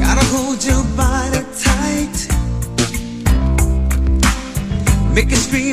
Gotta hold your body tight. Make it scream.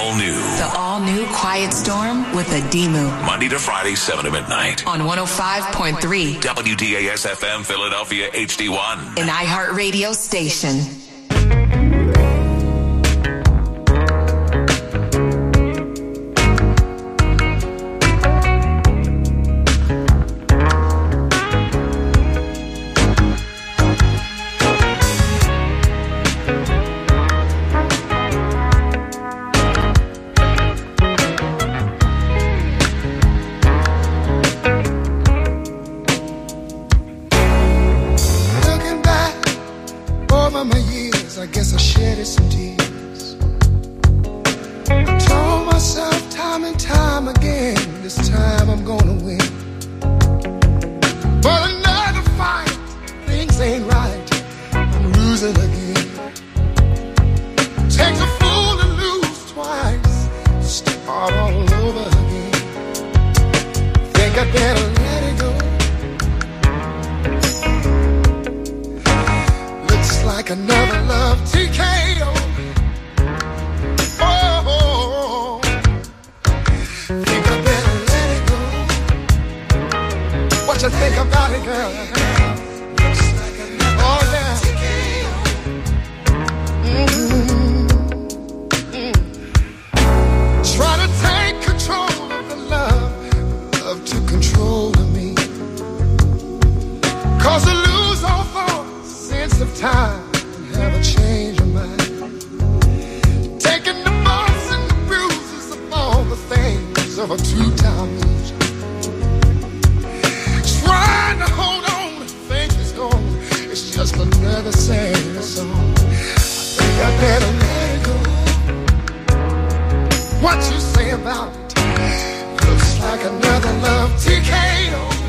all new. The all new Quiet Storm with a Monday to Friday, 7 to midnight. On 105.3 WDAS FM Philadelphia HD1. An iHeartRadio station. just another sad song. I think I better let it go. What you say about it looks like another love TKO.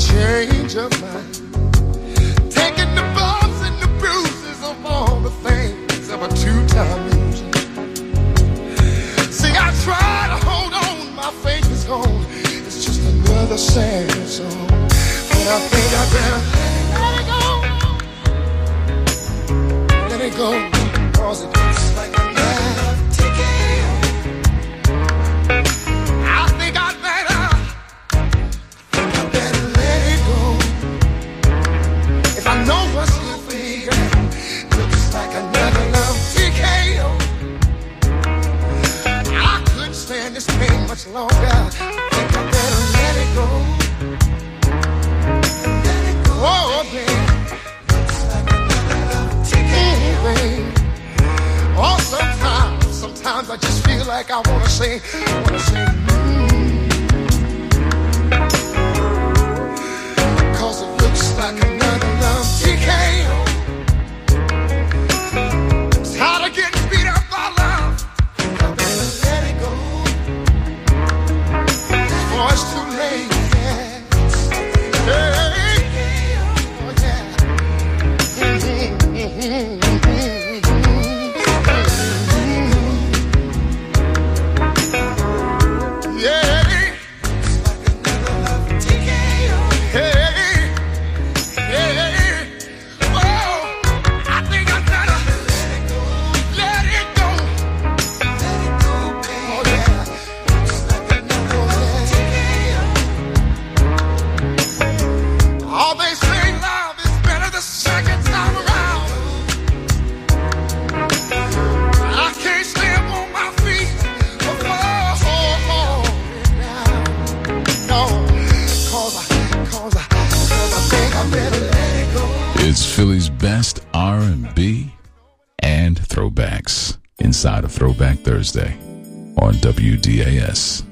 change of mind. Taking the bumps and the bruises of all the things of a two-time loser. See, I try to hold on, my faith is gone. It's just another sad song. But I think I better let it go. Let it go, cause it like I wanna sing, wanna sing. Thursday on WDAS.